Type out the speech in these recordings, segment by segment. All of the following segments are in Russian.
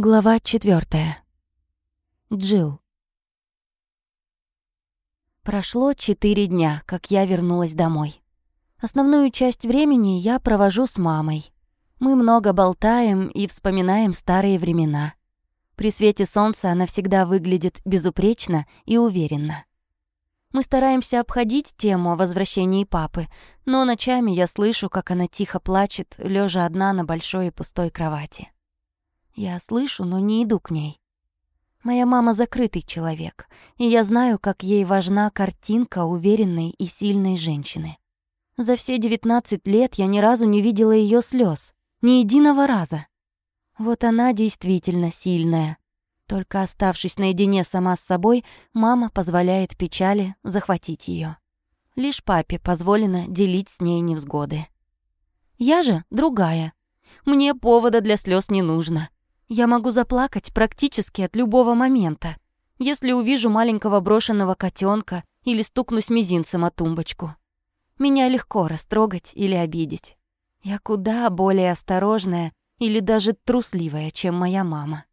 Глава четвертая. Джил. Прошло четыре дня, как я вернулась домой. Основную часть времени я провожу с мамой. Мы много болтаем и вспоминаем старые времена. При свете солнца она всегда выглядит безупречно и уверенно. Мы стараемся обходить тему о возвращении папы, но ночами я слышу, как она тихо плачет, лежа одна на большой и пустой кровати. Я слышу, но не иду к ней. Моя мама закрытый человек, и я знаю, как ей важна картинка уверенной и сильной женщины. За все 19 лет я ни разу не видела ее слез, ни единого раза. Вот она действительно сильная. Только оставшись наедине сама с собой, мама позволяет печали захватить ее. Лишь папе позволено делить с ней невзгоды. Я же другая. Мне повода для слез не нужно. Я могу заплакать практически от любого момента, если увижу маленького брошенного котенка или стукнусь мизинцем о тумбочку. Меня легко растрогать или обидеть. Я куда более осторожная или даже трусливая, чем моя мама.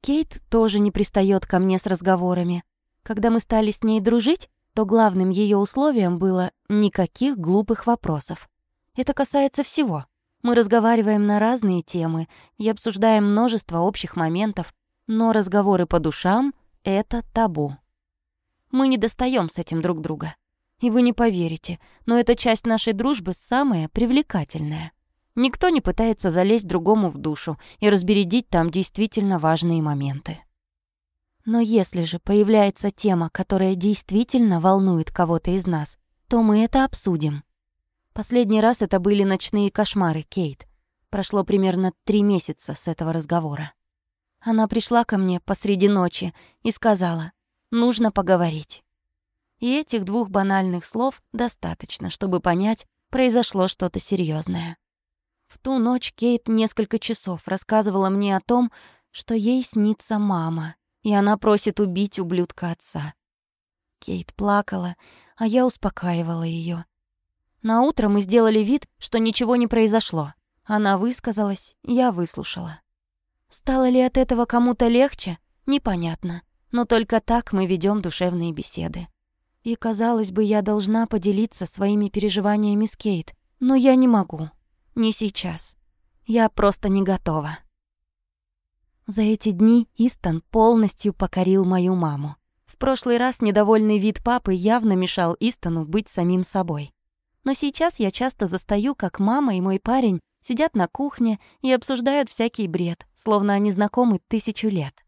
Кейт тоже не пристает ко мне с разговорами. Когда мы стали с ней дружить, то главным ее условием было никаких глупых вопросов. Это касается всего. Мы разговариваем на разные темы и обсуждаем множество общих моментов, но разговоры по душам — это табу. Мы не достаем с этим друг друга. И вы не поверите, но эта часть нашей дружбы самая привлекательная. Никто не пытается залезть другому в душу и разбередить там действительно важные моменты. Но если же появляется тема, которая действительно волнует кого-то из нас, то мы это обсудим. Последний раз это были ночные кошмары Кейт. Прошло примерно три месяца с этого разговора. Она пришла ко мне посреди ночи и сказала, нужно поговорить. И этих двух банальных слов достаточно, чтобы понять, произошло что-то серьезное. В ту ночь Кейт несколько часов рассказывала мне о том, что ей снится мама, и она просит убить ублюдка отца. Кейт плакала, а я успокаивала ее. На утро мы сделали вид, что ничего не произошло. Она высказалась, я выслушала. Стало ли от этого кому-то легче? Непонятно. Но только так мы ведем душевные беседы. И, казалось бы, я должна поделиться своими переживаниями с Кейт, но я не могу. Не сейчас. Я просто не готова. За эти дни Истон полностью покорил мою маму. В прошлый раз недовольный вид папы явно мешал Истону быть самим собой. Но сейчас я часто застаю, как мама и мой парень сидят на кухне и обсуждают всякий бред, словно они знакомы тысячу лет.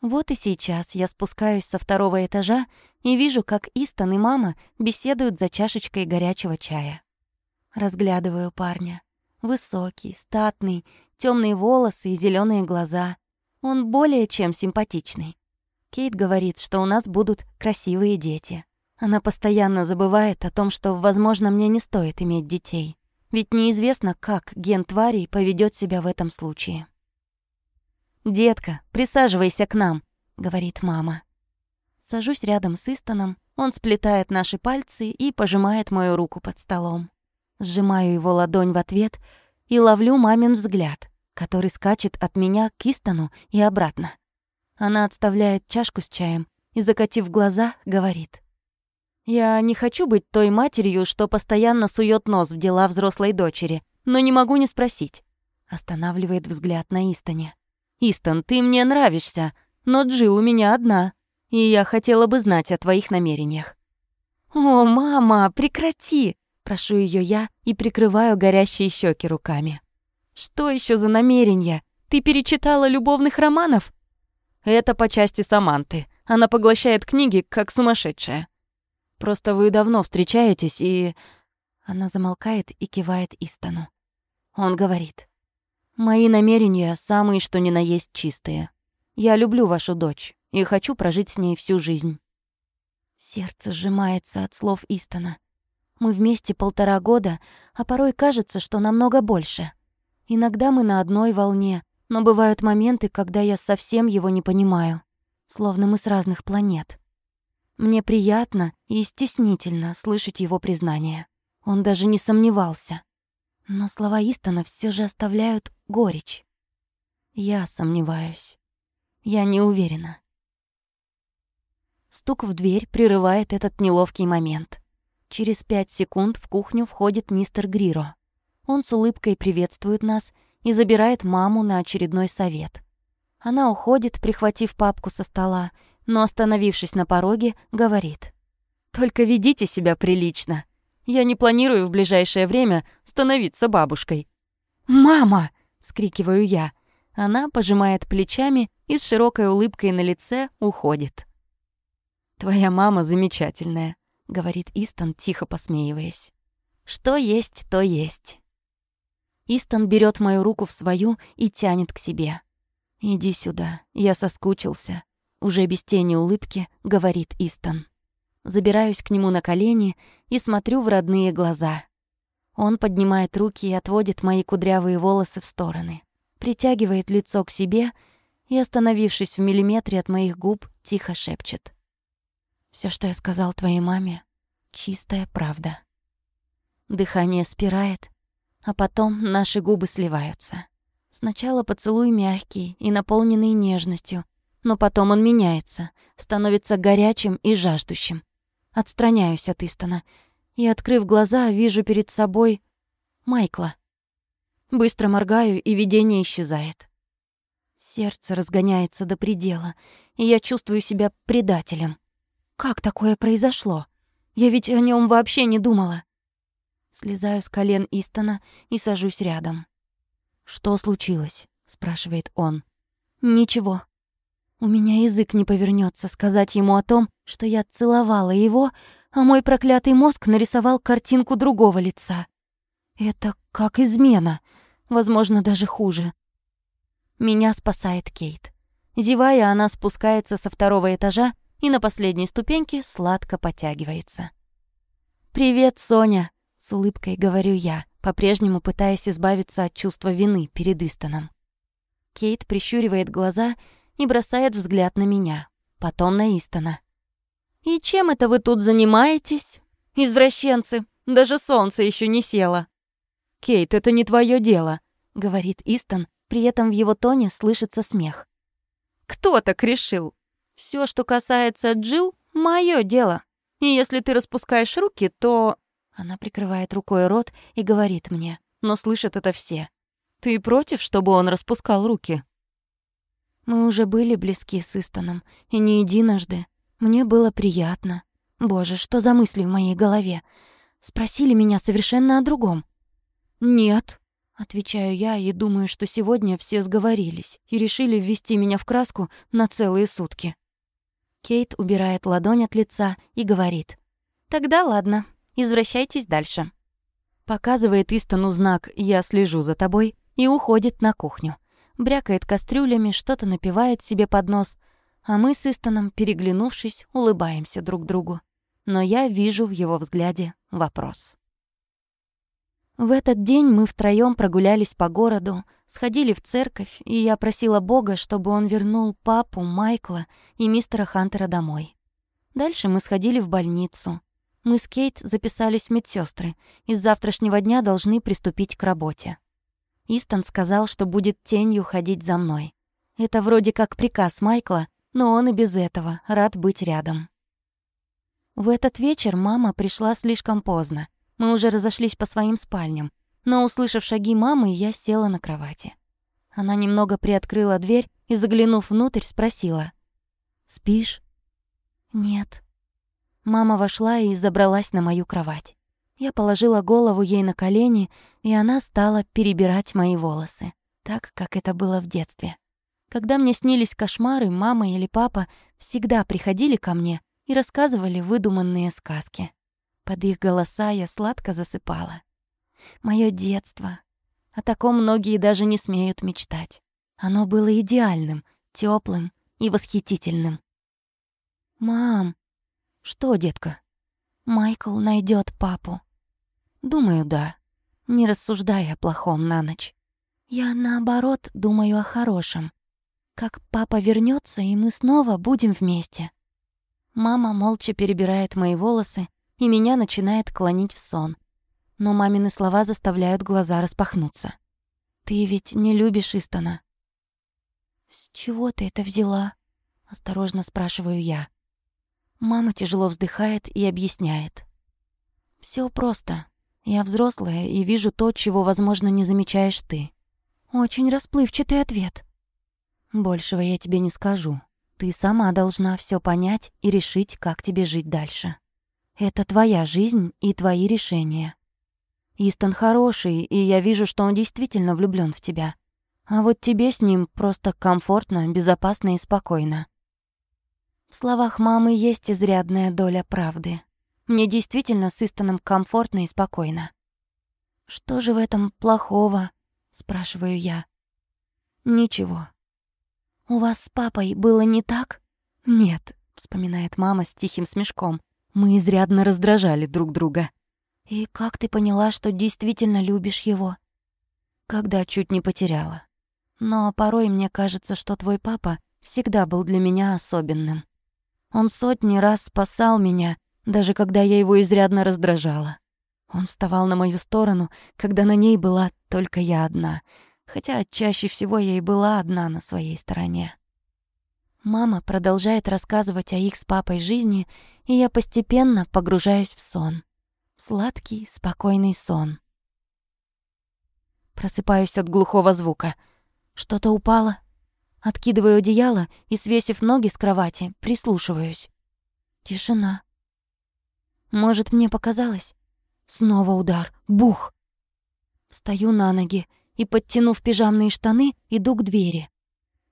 Вот и сейчас я спускаюсь со второго этажа и вижу, как Истон и мама беседуют за чашечкой горячего чая. Разглядываю парня. Высокий, статный, темные волосы и зеленые глаза. Он более чем симпатичный. Кейт говорит, что у нас будут красивые дети. Она постоянно забывает о том, что, возможно, мне не стоит иметь детей. Ведь неизвестно, как ген тварей поведет себя в этом случае. «Детка, присаживайся к нам», — говорит мама. Сажусь рядом с Истоном, он сплетает наши пальцы и пожимает мою руку под столом. Сжимаю его ладонь в ответ и ловлю мамин взгляд, который скачет от меня к Истону и обратно. Она отставляет чашку с чаем и, закатив глаза, говорит. Я не хочу быть той матерью, что постоянно сует нос в дела взрослой дочери, но не могу не спросить. Останавливает взгляд на Истоне. «Истон, ты мне нравишься, но Джил у меня одна, и я хотела бы знать о твоих намерениях». «О, мама, прекрати!» Прошу ее я и прикрываю горящие щеки руками. «Что еще за намерения? Ты перечитала любовных романов?» «Это по части Саманты. Она поглощает книги, как сумасшедшая. Просто вы давно встречаетесь и...» Она замолкает и кивает Истону. Он говорит. «Мои намерения самые что ни на есть чистые. Я люблю вашу дочь и хочу прожить с ней всю жизнь». Сердце сжимается от слов Истона. Мы вместе полтора года, а порой кажется, что намного больше. Иногда мы на одной волне, но бывают моменты, когда я совсем его не понимаю. Словно мы с разных планет. Мне приятно и стеснительно слышать его признание. Он даже не сомневался. Но слова Истона все же оставляют горечь. Я сомневаюсь. Я не уверена. Стук в дверь прерывает этот неловкий момент. Через пять секунд в кухню входит мистер Гриро. Он с улыбкой приветствует нас и забирает маму на очередной совет. Она уходит, прихватив папку со стола, но, остановившись на пороге, говорит. «Только ведите себя прилично. Я не планирую в ближайшее время становиться бабушкой». «Мама!» — скрикиваю я. Она пожимает плечами и с широкой улыбкой на лице уходит. «Твоя мама замечательная», — говорит Истон, тихо посмеиваясь. «Что есть, то есть». Истон берет мою руку в свою и тянет к себе. «Иди сюда, я соскучился», — уже без тени улыбки говорит Истон. Забираюсь к нему на колени и смотрю в родные глаза. Он поднимает руки и отводит мои кудрявые волосы в стороны, притягивает лицо к себе и, остановившись в миллиметре от моих губ, тихо шепчет. Все, что я сказал твоей маме, чистая правда. Дыхание спирает, а потом наши губы сливаются. Сначала поцелуй мягкий и наполненный нежностью, но потом он меняется, становится горячим и жаждущим. Отстраняюсь от Истона и, открыв глаза, вижу перед собой Майкла. Быстро моргаю, и видение исчезает. Сердце разгоняется до предела, и я чувствую себя предателем. Как такое произошло? Я ведь о нем вообще не думала. Слезаю с колен Истона и сажусь рядом. «Что случилось?» — спрашивает он. «Ничего. У меня язык не повернется сказать ему о том, что я целовала его, а мой проклятый мозг нарисовал картинку другого лица. Это как измена, возможно, даже хуже. Меня спасает Кейт. Зевая, она спускается со второго этажа и на последней ступеньке сладко потягивается. «Привет, Соня!» — с улыбкой говорю я, по-прежнему пытаясь избавиться от чувства вины перед Истоном. Кейт прищуривает глаза и бросает взгляд на меня, потом на Истона. «И чем это вы тут занимаетесь? Извращенцы, даже солнце еще не село!» «Кейт, это не твое дело», — говорит Истон, при этом в его тоне слышится смех. «Кто так решил?» Все, что касается Джил, мое дело. И если ты распускаешь руки, то...» Она прикрывает рукой рот и говорит мне, но слышат это все. «Ты против, чтобы он распускал руки?» Мы уже были близки с Истоном, и не единожды. Мне было приятно. Боже, что за мысли в моей голове? Спросили меня совершенно о другом. «Нет», — отвечаю я и думаю, что сегодня все сговорились и решили ввести меня в краску на целые сутки. Кейт убирает ладонь от лица и говорит. «Тогда ладно, извращайтесь дальше». Показывает Истону знак «Я слежу за тобой» и уходит на кухню. Брякает кастрюлями, что-то напивает себе под нос, а мы с Истоном, переглянувшись, улыбаемся друг другу. Но я вижу в его взгляде вопрос. В этот день мы втроём прогулялись по городу, сходили в церковь, и я просила Бога, чтобы он вернул папу, Майкла и мистера Хантера домой. Дальше мы сходили в больницу. Мы с Кейт записались в медсёстры и с завтрашнего дня должны приступить к работе. Истон сказал, что будет тенью ходить за мной. Это вроде как приказ Майкла, но он и без этого рад быть рядом. В этот вечер мама пришла слишком поздно. Мы уже разошлись по своим спальням, но, услышав шаги мамы, я села на кровати. Она немного приоткрыла дверь и, заглянув внутрь, спросила. «Спишь?» «Нет». Мама вошла и забралась на мою кровать. Я положила голову ей на колени, и она стала перебирать мои волосы, так, как это было в детстве. Когда мне снились кошмары, мама или папа всегда приходили ко мне и рассказывали выдуманные сказки. Под их голоса я сладко засыпала. Моё детство. О таком многие даже не смеют мечтать. Оно было идеальным, тёплым и восхитительным. «Мам!» «Что, детка?» «Майкл найдёт папу». «Думаю, да. Не рассуждай о плохом на ночь. Я, наоборот, думаю о хорошем. Как папа вернётся, и мы снова будем вместе». Мама молча перебирает мои волосы, и меня начинает клонить в сон. Но мамины слова заставляют глаза распахнуться. «Ты ведь не любишь Истона?» «С чего ты это взяла?» — осторожно спрашиваю я. Мама тяжело вздыхает и объясняет. Все просто. Я взрослая и вижу то, чего, возможно, не замечаешь ты. Очень расплывчатый ответ. Большего я тебе не скажу. Ты сама должна все понять и решить, как тебе жить дальше. Это твоя жизнь и твои решения. Истон хороший, и я вижу, что он действительно влюблён в тебя. А вот тебе с ним просто комфортно, безопасно и спокойно. В словах мамы есть изрядная доля правды. Мне действительно с Истоном комфортно и спокойно. «Что же в этом плохого?» — спрашиваю я. «Ничего». «У вас с папой было не так?» «Нет», — вспоминает мама с тихим смешком. «Мы изрядно раздражали друг друга». «И как ты поняла, что действительно любишь его?» «Когда чуть не потеряла. Но порой мне кажется, что твой папа всегда был для меня особенным. Он сотни раз спасал меня, даже когда я его изрядно раздражала. Он вставал на мою сторону, когда на ней была только я одна, хотя чаще всего я и была одна на своей стороне. Мама продолжает рассказывать о их с папой жизни, и я постепенно погружаюсь в сон. сладкий, спокойный сон. Просыпаюсь от глухого звука. Что-то упало, Откидываю одеяло и, свесив ноги с кровати, прислушиваюсь. Тишина. Может, мне показалось? Снова удар. Бух! Встаю на ноги и, подтянув пижамные штаны, иду к двери.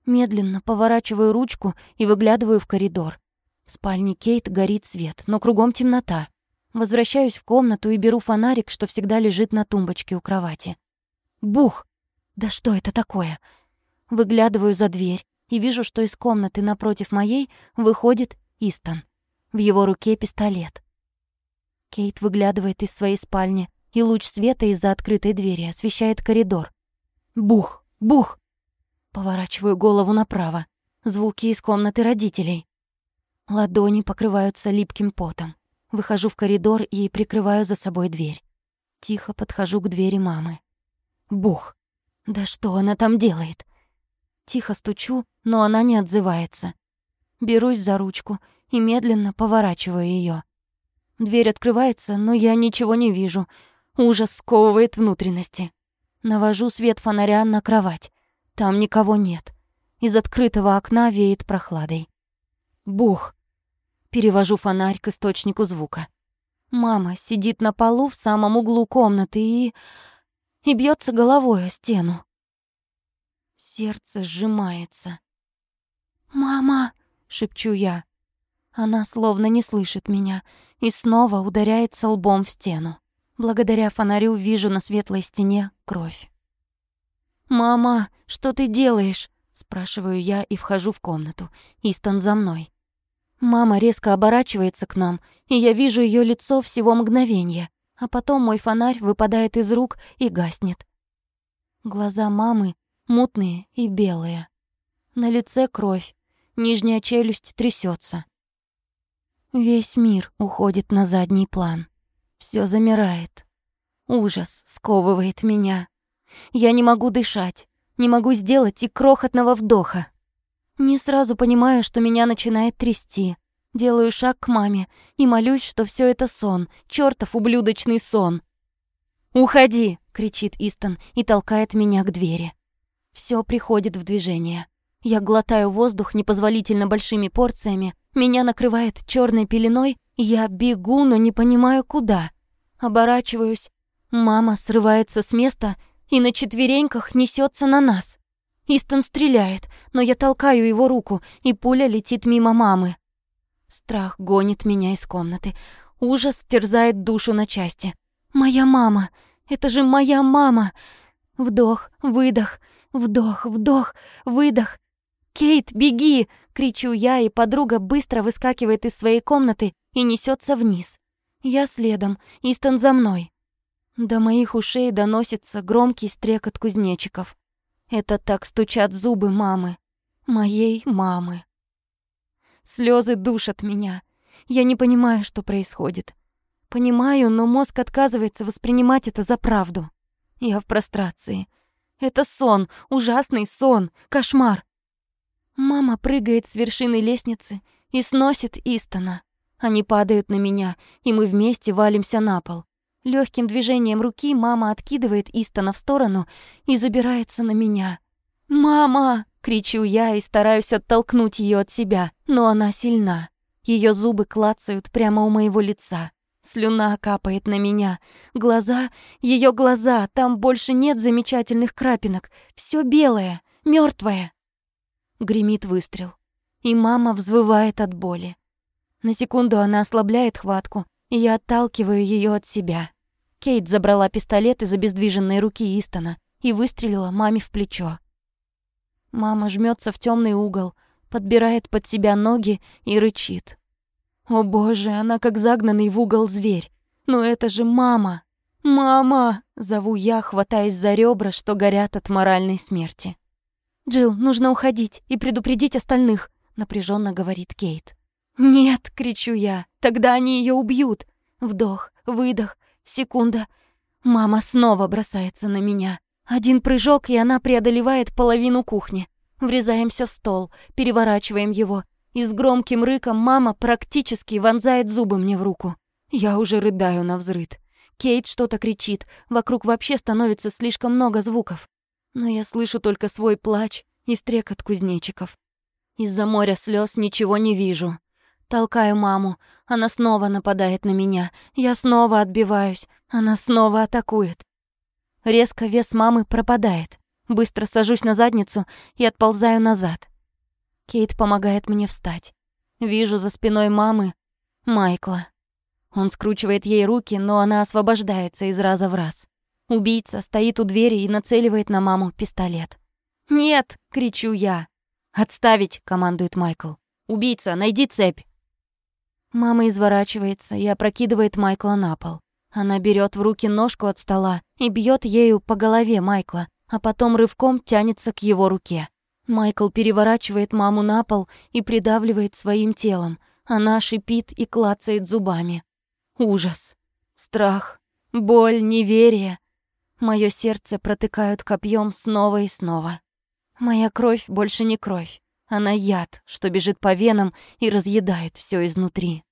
Медленно поворачиваю ручку и выглядываю в коридор. В спальне Кейт горит свет, но кругом темнота. Возвращаюсь в комнату и беру фонарик, что всегда лежит на тумбочке у кровати. Бух! Да что это такое? Выглядываю за дверь и вижу, что из комнаты напротив моей выходит Истон. В его руке пистолет. Кейт выглядывает из своей спальни, и луч света из-за открытой двери освещает коридор. Бух! Бух! Поворачиваю голову направо. Звуки из комнаты родителей. Ладони покрываются липким потом. Выхожу в коридор и прикрываю за собой дверь. Тихо подхожу к двери мамы. Бух! Да что она там делает? Тихо стучу, но она не отзывается. Берусь за ручку и медленно поворачиваю ее. Дверь открывается, но я ничего не вижу. Ужас сковывает внутренности. Навожу свет фонаря на кровать. Там никого нет. Из открытого окна веет прохладой. Бух! Перевожу фонарь к источнику звука. Мама сидит на полу в самом углу комнаты и... и бьется головой о стену. Сердце сжимается. «Мама!» — шепчу я. Она словно не слышит меня и снова ударяется лбом в стену. Благодаря фонарю вижу на светлой стене кровь. «Мама, что ты делаешь?» — спрашиваю я и вхожу в комнату. Истон за мной. Мама резко оборачивается к нам, и я вижу ее лицо всего мгновения, а потом мой фонарь выпадает из рук и гаснет. Глаза мамы мутные и белые. На лице кровь, нижняя челюсть трясется. Весь мир уходит на задний план. Все замирает. Ужас сковывает меня. Я не могу дышать, не могу сделать и крохотного вдоха. Не сразу понимаю, что меня начинает трясти. Делаю шаг к маме и молюсь, что все это сон, чертов ублюдочный сон. «Уходи!» — кричит Истон и толкает меня к двери. Все приходит в движение. Я глотаю воздух непозволительно большими порциями, меня накрывает черной пеленой, я бегу, но не понимаю куда. Оборачиваюсь. Мама срывается с места и на четвереньках несется на нас. Истон стреляет, но я толкаю его руку, и пуля летит мимо мамы. Страх гонит меня из комнаты. Ужас терзает душу на части. «Моя мама! Это же моя мама!» Вдох, выдох — Вдох, вдох, выдох. «Кейт, беги!» — кричу я, и подруга быстро выскакивает из своей комнаты и несется вниз. Я следом, Истон за мной. До моих ушей доносится громкий стрекот кузнечиков. Это так стучат зубы мамы. Моей мамы. Слезы душат меня. Я не понимаю, что происходит. Понимаю, но мозг отказывается воспринимать это за правду. Я в прострации. Это сон, ужасный сон, кошмар. Мама прыгает с вершины лестницы и сносит Истона. Они падают на меня, и мы вместе валимся на пол. Легким движением руки мама откидывает Истона в сторону и забирается на меня. «Мама!» — кричу я и стараюсь оттолкнуть ее от себя, но она сильна. Ее зубы клацают прямо у моего лица. Слюна капает на меня. Глаза, ее глаза, там больше нет замечательных крапинок. Все белое, мертвое. Гремит выстрел. И мама взвывает от боли. На секунду она ослабляет хватку, и я отталкиваю ее от себя. Кейт забрала пистолет из обездвиженной руки Истона и выстрелила маме в плечо. Мама жмется в темный угол, подбирает под себя ноги и рычит. О боже, она как загнанный в угол зверь. Но это же мама. Мама, зову я, хватаясь за ребра, что горят от моральной смерти. Джилл, нужно уходить и предупредить остальных, напряженно говорит Кейт. Нет, кричу я. Тогда они ее убьют. Вдох, выдох, секунда. Мама снова бросается на меня. Один прыжок, и она преодолевает половину кухни. Врезаемся в стол, переворачиваем его, и с громким рыком мама практически вонзает зубы мне в руку. Я уже рыдаю на взрыд. Кейт что-то кричит, вокруг вообще становится слишком много звуков. Но я слышу только свой плач и стрекот кузнечиков. Из-за моря слез ничего не вижу. Толкаю маму, она снова нападает на меня. Я снова отбиваюсь, она снова атакует. Резко вес мамы пропадает. Быстро сажусь на задницу и отползаю назад. Кейт помогает мне встать. Вижу за спиной мамы Майкла. Он скручивает ей руки, но она освобождается из раза в раз. Убийца стоит у двери и нацеливает на маму пистолет. «Нет!» — кричу я. «Отставить!» — командует Майкл. «Убийца, найди цепь!» Мама изворачивается и опрокидывает Майкла на пол. Она берет в руки ножку от стола и бьет ею по голове Майкла, а потом рывком тянется к его руке. Майкл переворачивает маму на пол и придавливает своим телом. Она шипит и клацает зубами. Ужас, страх, боль, неверие. Моё сердце протыкают копьем снова и снова. Моя кровь больше не кровь. Она яд, что бежит по венам и разъедает все изнутри.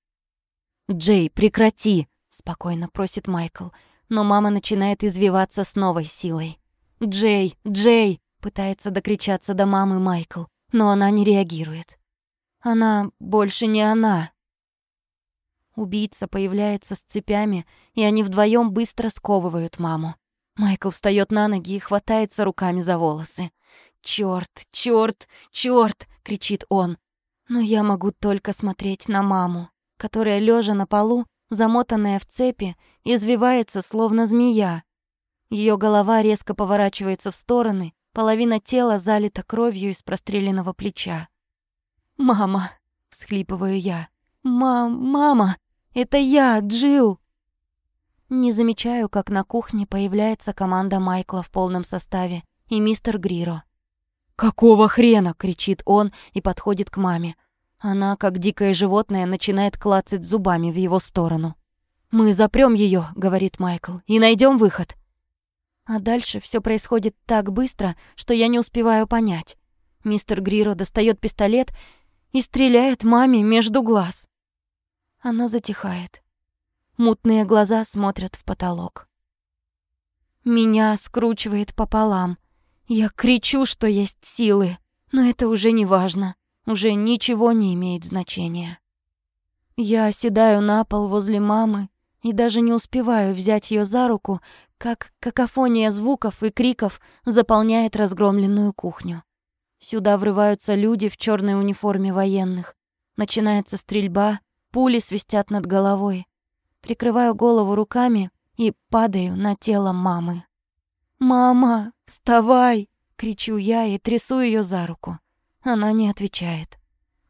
«Джей, прекрати!» — спокойно просит Майкл, но мама начинает извиваться с новой силой. «Джей! Джей!» Пытается докричаться до мамы Майкл, но она не реагирует. Она больше не она. Убийца появляется с цепями, и они вдвоем быстро сковывают маму. Майкл встает на ноги и хватается руками за волосы. «Чёрт, чёрт, чёрт!» — кричит он. Но я могу только смотреть на маму, которая, лежа на полу, замотанная в цепи, извивается, словно змея. Ее голова резко поворачивается в стороны, Половина тела залита кровью из простреленного плеча. «Мама!» — всхлипываю я. «Мам, мама! Это я, Джил!» Не замечаю, как на кухне появляется команда Майкла в полном составе и мистер Гриро. «Какого хрена?» — кричит он и подходит к маме. Она, как дикое животное, начинает клацать зубами в его сторону. «Мы запрем ее, говорит Майкл, — «и найдем выход». А дальше все происходит так быстро, что я не успеваю понять. Мистер Гриро достает пистолет и стреляет маме между глаз. Она затихает. Мутные глаза смотрят в потолок. Меня скручивает пополам. Я кричу, что есть силы, но это уже не важно. Уже ничего не имеет значения. Я оседаю на пол возле мамы и даже не успеваю взять ее за руку, как какофония звуков и криков заполняет разгромленную кухню. Сюда врываются люди в черной униформе военных. Начинается стрельба, пули свистят над головой. Прикрываю голову руками и падаю на тело мамы. «Мама, вставай!» — кричу я и трясу ее за руку. Она не отвечает.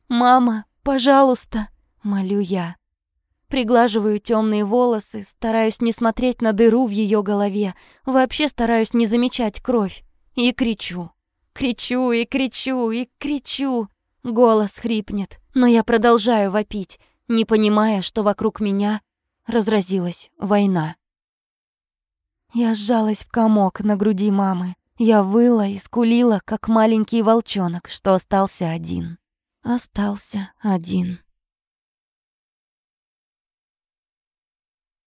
«Мама, пожалуйста!» — молю я. Приглаживаю темные волосы, стараюсь не смотреть на дыру в ее голове, вообще стараюсь не замечать кровь. И кричу. Кричу и кричу и кричу. Голос хрипнет, но я продолжаю вопить, не понимая, что вокруг меня разразилась война. Я сжалась в комок на груди мамы Я выла и скулила, как маленький волчонок, что остался один. Остался один.